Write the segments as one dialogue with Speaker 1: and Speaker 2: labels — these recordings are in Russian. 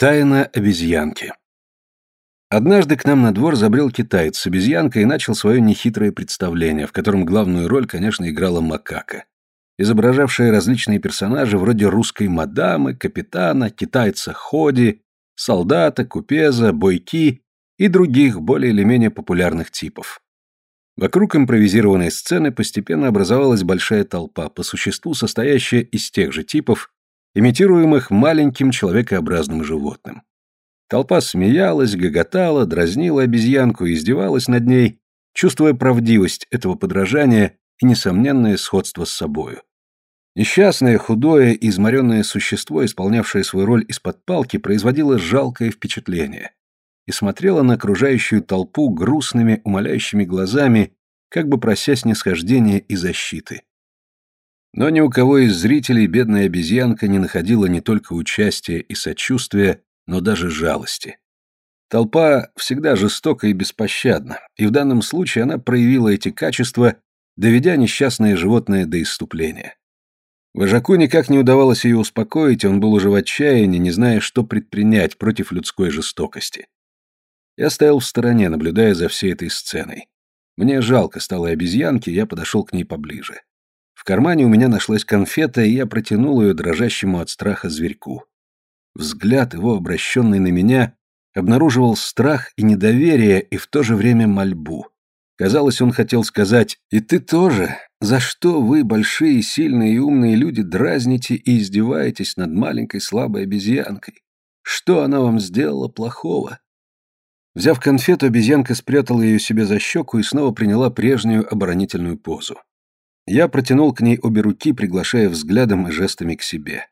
Speaker 1: Тайна обезьянки. Однажды к нам на двор забрел китаец с обезьянкой и начал свое нехитрое представление, в котором главную роль, конечно, играла макака, изображавшая различные персонажи вроде русской мадамы, капитана, китайца Ходи, солдата, купеза, бойки и других более или менее популярных типов. Вокруг импровизированной сцены постепенно образовалась большая толпа, по существу состоящая из тех же типов, имитируемых маленьким человекообразным животным. Толпа смеялась, гоготала, дразнила обезьянку и издевалась над ней, чувствуя правдивость этого подражания и несомненное сходство с собою. Несчастное, худое и изморенное существо, исполнявшее свою роль из-под палки, производило жалкое впечатление и смотрело на окружающую толпу грустными, умоляющими глазами, как бы прося снисхождения и защиты. Но ни у кого из зрителей бедная обезьянка не находила не только участия и сочувствия, но даже жалости. Толпа всегда жестока и беспощадна, и в данном случае она проявила эти качества, доведя несчастное животное до иступления. Вожаку никак не удавалось ее успокоить, он был уже в отчаянии, не зная, что предпринять против людской жестокости. Я стоял в стороне, наблюдая за всей этой сценой. Мне жалко стало обезьянки, я подошел к ней поближе. В кармане у меня нашлась конфета, и я протянул ее дрожащему от страха зверьку. Взгляд его, обращенный на меня, обнаруживал страх и недоверие, и в то же время мольбу. Казалось, он хотел сказать «И ты тоже? За что вы, большие, сильные и умные люди, дразните и издеваетесь над маленькой слабой обезьянкой? Что она вам сделала плохого?» Взяв конфету, обезьянка спрятала ее себе за щеку и снова приняла прежнюю оборонительную позу. Я протянул к ней обе руки, приглашая взглядом и жестами к себе.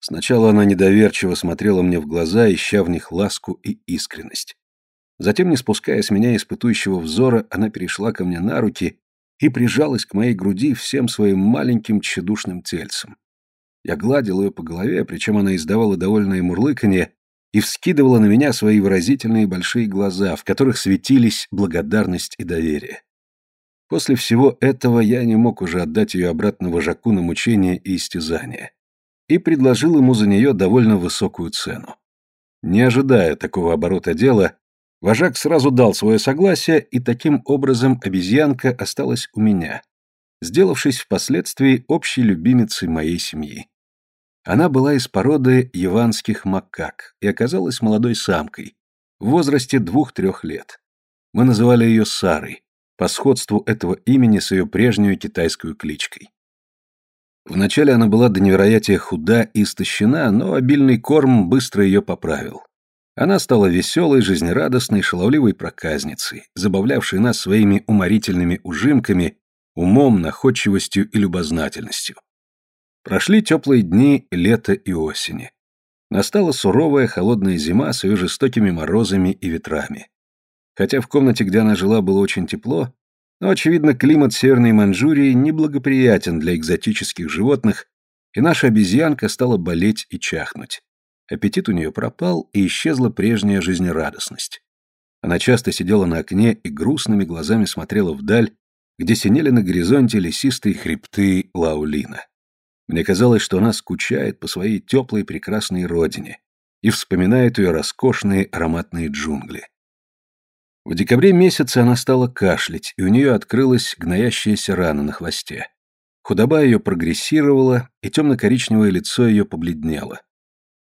Speaker 1: Сначала она недоверчиво смотрела мне в глаза, ища в них ласку и искренность. Затем, не спуская с меня испытующего взора, она перешла ко мне на руки и прижалась к моей груди всем своим маленьким тщедушным тельцем. Я гладил ее по голове, причем она издавала довольное мурлыканье и вскидывала на меня свои выразительные большие глаза, в которых светились благодарность и доверие. После всего этого я не мог уже отдать ее обратно вожаку на мучение и истязание, и предложил ему за нее довольно высокую цену. Не ожидая такого оборота дела, вожак сразу дал свое согласие, и таким образом обезьянка осталась у меня, сделавшись впоследствии общей любимицей моей семьи. Она была из породы яванских макак и оказалась молодой самкой, в возрасте двух-трех лет. Мы называли ее Сарой, по сходству этого имени с ее прежней китайской кличкой. Вначале она была до невероятия худа и истощена, но обильный корм быстро ее поправил. Она стала веселой, жизнерадостной, шаловливой проказницей, забавлявшей нас своими уморительными ужимками, умом, находчивостью и любознательностью. Прошли теплые дни лета и осени. Настала суровая холодная зима с ее жестокими морозами и ветрами. Хотя в комнате, где она жила, было очень тепло, но, очевидно, климат Северной Манчжурии неблагоприятен для экзотических животных, и наша обезьянка стала болеть и чахнуть. Аппетит у нее пропал, и исчезла прежняя жизнерадостность. Она часто сидела на окне и грустными глазами смотрела вдаль, где синели на горизонте лесистые хребты Лаулина. Мне казалось, что она скучает по своей теплой прекрасной родине и вспоминает ее роскошные ароматные джунгли. В декабре месяце она стала кашлять, и у нее открылась гноящаяся рана на хвосте. Худоба ее прогрессировала, и темно-коричневое лицо ее побледнело.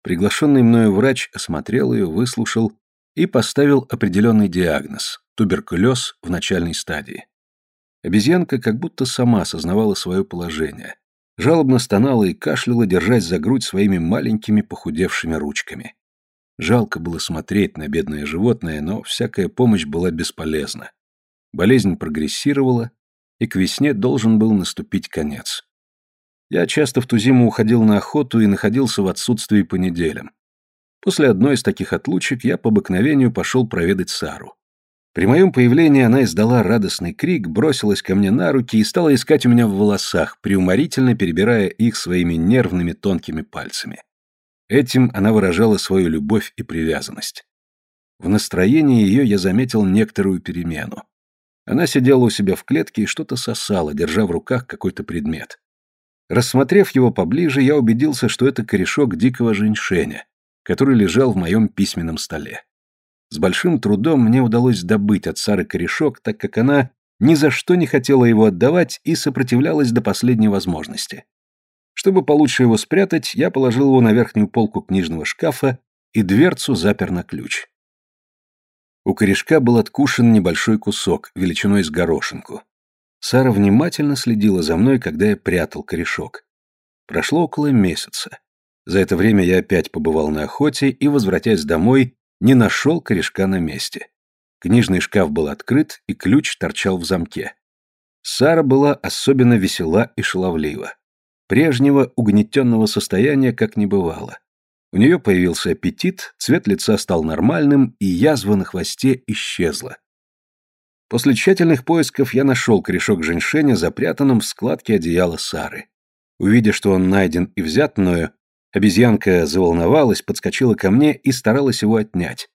Speaker 1: Приглашенный мною врач осмотрел ее, выслушал и поставил определенный диагноз – туберкулез в начальной стадии. Обезьянка как будто сама осознавала свое положение. Жалобно стонала и кашляла, держась за грудь своими маленькими похудевшими ручками. Жалко было смотреть на бедное животное, но всякая помощь была бесполезна. Болезнь прогрессировала, и к весне должен был наступить конец. Я часто в ту зиму уходил на охоту и находился в отсутствии по неделям. После одной из таких отлучек я по обыкновению пошел проведать Сару. При моем появлении она издала радостный крик, бросилась ко мне на руки и стала искать у меня в волосах, преуморительно перебирая их своими нервными тонкими пальцами. Этим она выражала свою любовь и привязанность. В настроении ее я заметил некоторую перемену. Она сидела у себя в клетке и что-то сосала, держа в руках какой-то предмет. Рассмотрев его поближе, я убедился, что это корешок дикого женьшеня, который лежал в моем письменном столе. С большим трудом мне удалось добыть от Сары корешок, так как она ни за что не хотела его отдавать и сопротивлялась до последней возможности. Чтобы получше его спрятать, я положил его на верхнюю полку книжного шкафа и дверцу запер на ключ. У корешка был откушен небольшой кусок, величиной с горошинку. Сара внимательно следила за мной, когда я прятал корешок. Прошло около месяца. За это время я опять побывал на охоте и, возвратясь домой, не нашел корешка на месте. Книжный шкаф был открыт, и ключ торчал в замке. Сара была особенно весела и шаловлива. Прежнего угнетенного состояния как не бывало. У нее появился аппетит, цвет лица стал нормальным, и язва на хвосте исчезла. После тщательных поисков я нашел корешок женьшеня, запрятанным в складке одеяла Сары. Увидя, что он найден и взят мною, обезьянка заволновалась, подскочила ко мне и старалась его отнять.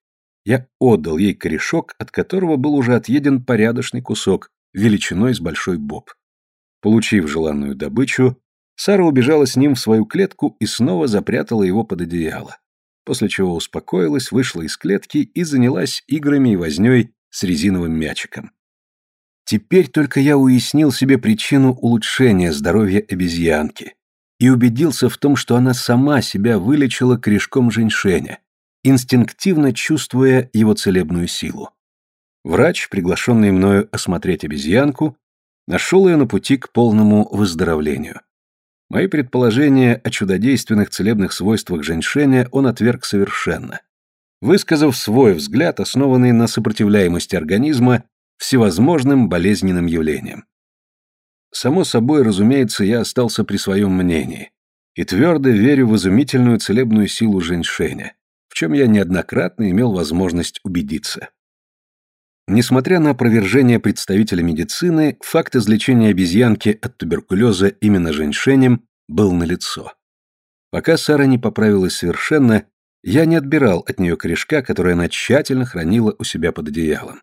Speaker 1: Я отдал ей корешок, от которого был уже отъеден порядочный кусок, величиной с большой боб. Получив желанную добычу, Сара убежала с ним в свою клетку и снова запрятала его под одеяло. После чего успокоилась, вышла из клетки и занялась играми и вознёй с резиновым мячиком. Теперь только я уяснил себе причину улучшения здоровья обезьянки и убедился в том, что она сама себя вылечила корешком женьшеня, инстинктивно чувствуя его целебную силу. Врач, приглашенный мною осмотреть обезьянку, нашел ее на пути к полному выздоровлению. Мои предположения о чудодейственных целебных свойствах женьшеня он отверг совершенно, высказав свой взгляд, основанный на сопротивляемости организма всевозможным болезненным явлениям. Само собой, разумеется, я остался при своем мнении и твердо верю в изумительную целебную силу женьшеня, в чем я неоднократно имел возможность убедиться. Несмотря на опровержение представителя медицины, факт излечения обезьянки от туберкулеза именно женьшенем был налицо. Пока Сара не поправилась совершенно, я не отбирал от нее корешка, который она тщательно хранила у себя под одеялом.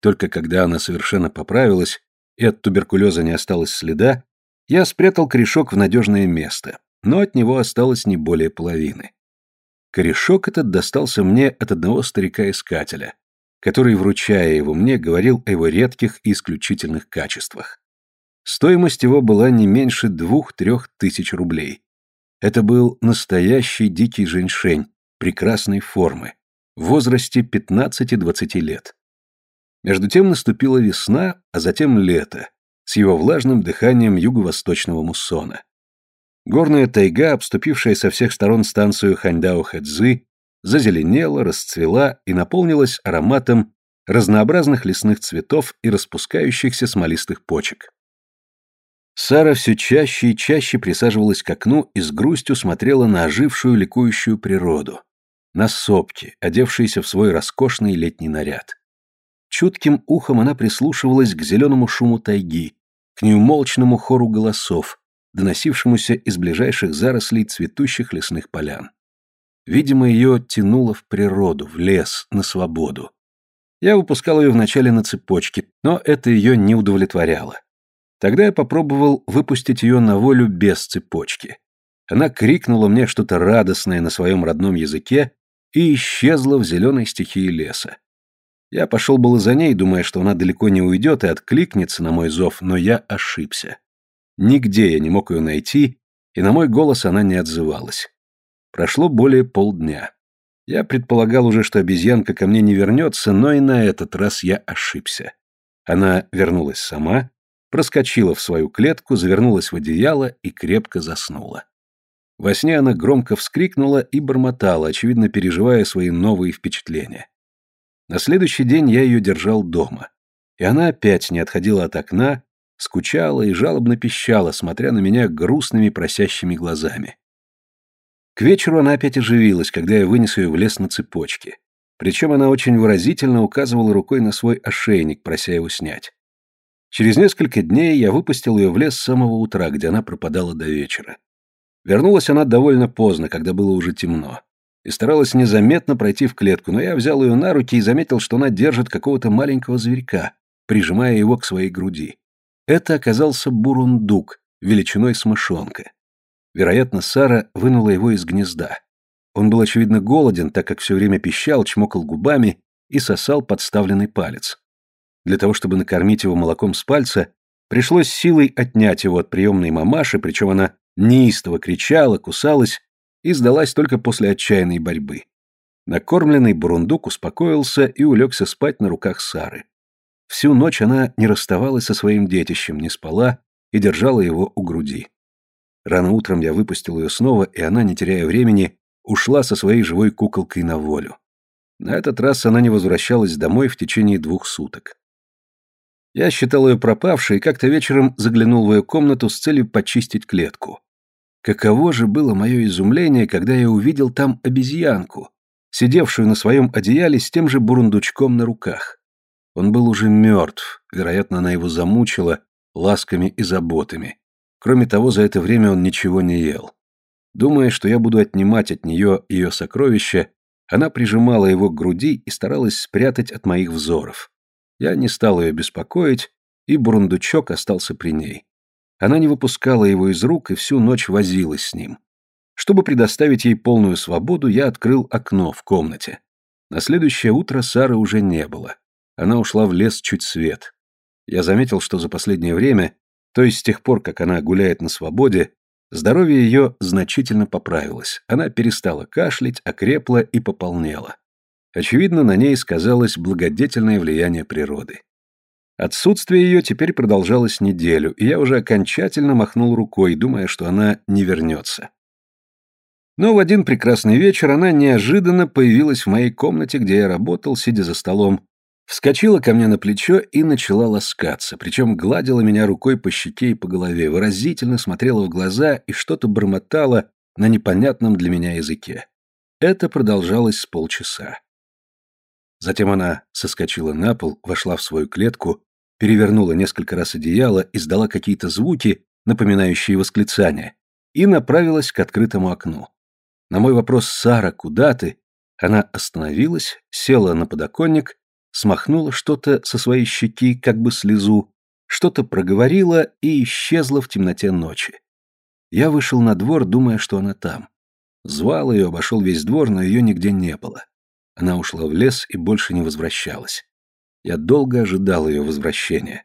Speaker 1: Только когда она совершенно поправилась и от туберкулеза не осталось следа, я спрятал корешок в надежное место, но от него осталось не более половины. Корешок этот достался мне от одного старика-искателя, который, вручая его мне, говорил о его редких и исключительных качествах. Стоимость его была не меньше двух-трех тысяч рублей. Это был настоящий дикий женьшень, прекрасной формы, в возрасте 15-20 лет. Между тем наступила весна, а затем лето, с его влажным дыханием юго-восточного муссона. Горная тайга, обступившая со всех сторон станцию Ханьдао-Хэцзы, зазеленела, расцвела и наполнилась ароматом разнообразных лесных цветов и распускающихся смолистых почек. Сара все чаще и чаще присаживалась к окну и с грустью смотрела на ожившую ликующую природу, на сопки, одевшиеся в свой роскошный летний наряд. Чутким ухом она прислушивалась к зеленому шуму тайги, к неумолчному хору голосов, доносившемуся из ближайших зарослей цветущих лесных полян. Видимо, ее тянуло в природу, в лес, на свободу. Я выпускал ее вначале на цепочке, но это ее не удовлетворяло. Тогда я попробовал выпустить ее на волю без цепочки. Она крикнула мне что-то радостное на своем родном языке и исчезла в зеленой стихии леса. Я пошел было за ней, думая, что она далеко не уйдет и откликнется на мой зов, но я ошибся. Нигде я не мог ее найти, и на мой голос она не отзывалась. Прошло более полдня. Я предполагал уже, что обезьянка ко мне не вернется, но и на этот раз я ошибся. Она вернулась сама, проскочила в свою клетку, завернулась в одеяло и крепко заснула. Во сне она громко вскрикнула и бормотала, очевидно переживая свои новые впечатления. На следующий день я ее держал дома. И она опять не отходила от окна, скучала и жалобно пищала, смотря на меня грустными просящими глазами. К вечеру она опять оживилась, когда я вынес ее в лес на цепочке. Причем она очень выразительно указывала рукой на свой ошейник, прося его снять. Через несколько дней я выпустил ее в лес с самого утра, где она пропадала до вечера. Вернулась она довольно поздно, когда было уже темно, и старалась незаметно пройти в клетку, но я взял ее на руки и заметил, что она держит какого-то маленького зверька, прижимая его к своей груди. Это оказался бурундук, величиной с мышонка. Вероятно, Сара вынула его из гнезда. Он был, очевидно, голоден, так как все время пищал, чмокал губами и сосал подставленный палец. Для того, чтобы накормить его молоком с пальца, пришлось силой отнять его от приемной мамаши, причем она неистово кричала, кусалась и сдалась только после отчаянной борьбы. Накормленный бурундук успокоился и улегся спать на руках Сары. Всю ночь она не расставалась со своим детищем, не спала и держала его у груди. Рано утром я выпустил ее снова, и она, не теряя времени, ушла со своей живой куколкой на волю. На этот раз она не возвращалась домой в течение двух суток. Я считал ее пропавшей и как-то вечером заглянул в ее комнату с целью почистить клетку. Каково же было мое изумление, когда я увидел там обезьянку, сидевшую на своем одеяле с тем же бурундучком на руках. Он был уже мертв, вероятно, она его замучила ласками и заботами. Кроме того, за это время он ничего не ел. Думая, что я буду отнимать от нее ее сокровища, она прижимала его к груди и старалась спрятать от моих взоров. Я не стал ее беспокоить, и бурундучок остался при ней. Она не выпускала его из рук и всю ночь возилась с ним. Чтобы предоставить ей полную свободу, я открыл окно в комнате. На следующее утро Сары уже не было. Она ушла в лес чуть свет. Я заметил, что за последнее время, то есть с тех пор, как она гуляет на свободе, здоровье ее значительно поправилось. Она перестала кашлять, окрепла и пополнела. Очевидно, на ней сказалось благодетельное влияние природы. Отсутствие ее теперь продолжалось неделю, и я уже окончательно махнул рукой, думая, что она не вернется. Но в один прекрасный вечер она неожиданно появилась в моей комнате, где я работал, сидя за столом, вскочила ко мне на плечо и начала ласкаться, причем гладила меня рукой по щеке и по голове, выразительно смотрела в глаза и что-то бормотала на непонятном для меня языке. Это продолжалось с полчаса. Затем она соскочила на пол, вошла в свою клетку, перевернула несколько раз одеяло, издала какие-то звуки, напоминающие восклицания, и направилась к открытому окну. На мой вопрос «Сара, куда ты?» она остановилась, села на подоконник, смахнула что-то со своей щеки, как бы слезу, что-то проговорила и исчезла в темноте ночи. Я вышел на двор, думая, что она там. Звал ее, обошел весь двор, но ее нигде не было. Она ушла в лес и больше не возвращалась. Я долго ожидал ее возвращения.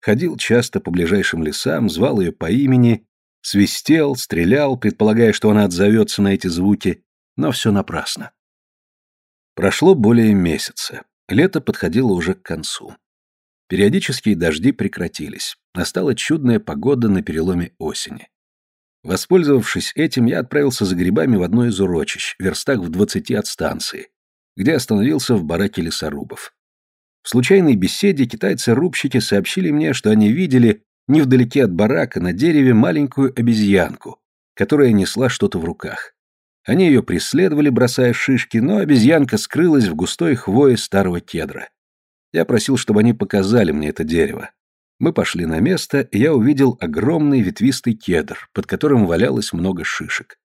Speaker 1: Ходил часто по ближайшим лесам, звал ее по имени, свистел, стрелял, предполагая, что она отзовется на эти звуки, но все напрасно. Прошло более месяца. Лето подходило уже к концу. Периодические дожди прекратились. Настала чудная погода на переломе осени. Воспользовавшись этим, я отправился за грибами в одно из урочищ, верстах в двадцати от станции, где остановился в бараке лесорубов. В случайной беседе китайцы-рубщики сообщили мне, что они видели невдалеке от барака на дереве маленькую обезьянку, которая несла что-то в руках. Они ее преследовали, бросая шишки, но обезьянка скрылась в густой хвое старого кедра. Я просил, чтобы они показали мне это дерево. Мы пошли на место, и я увидел огромный ветвистый кедр, под которым валялось много шишек.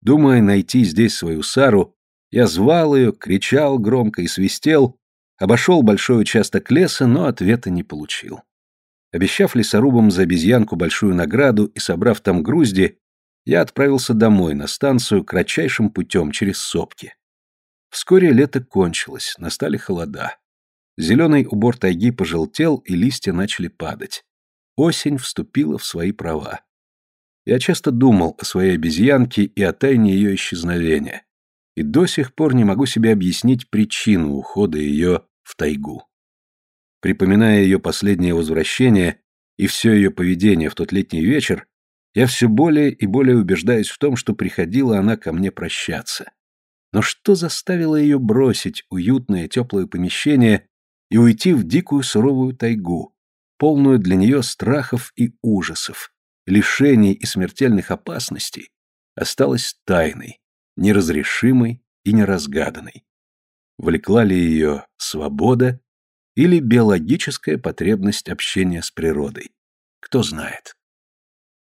Speaker 1: Думая найти здесь свою Сару, я звал ее, кричал громко и свистел, обошел большой участок леса, но ответа не получил. Обещав лесорубам за обезьянку большую награду и собрав там грузди, я отправился домой на станцию кратчайшим путем через сопки. Вскоре лето кончилось, настали холода. Зеленый убор тайги пожелтел, и листья начали падать. Осень вступила в свои права. Я часто думал о своей обезьянке и о тайне ее исчезновения и до сих пор не могу себе объяснить причину ухода ее в тайгу. Припоминая ее последнее возвращение и все ее поведение в тот летний вечер, я все более и более убеждаюсь в том, что приходила она ко мне прощаться. Но что заставило ее бросить уютное теплое помещение и уйти в дикую суровую тайгу, полную для нее страхов и ужасов, лишений и смертельных опасностей, осталась тайной, неразрешимой и неразгаданной. Влекла ли ее свобода или биологическая потребность общения с природой? Кто знает.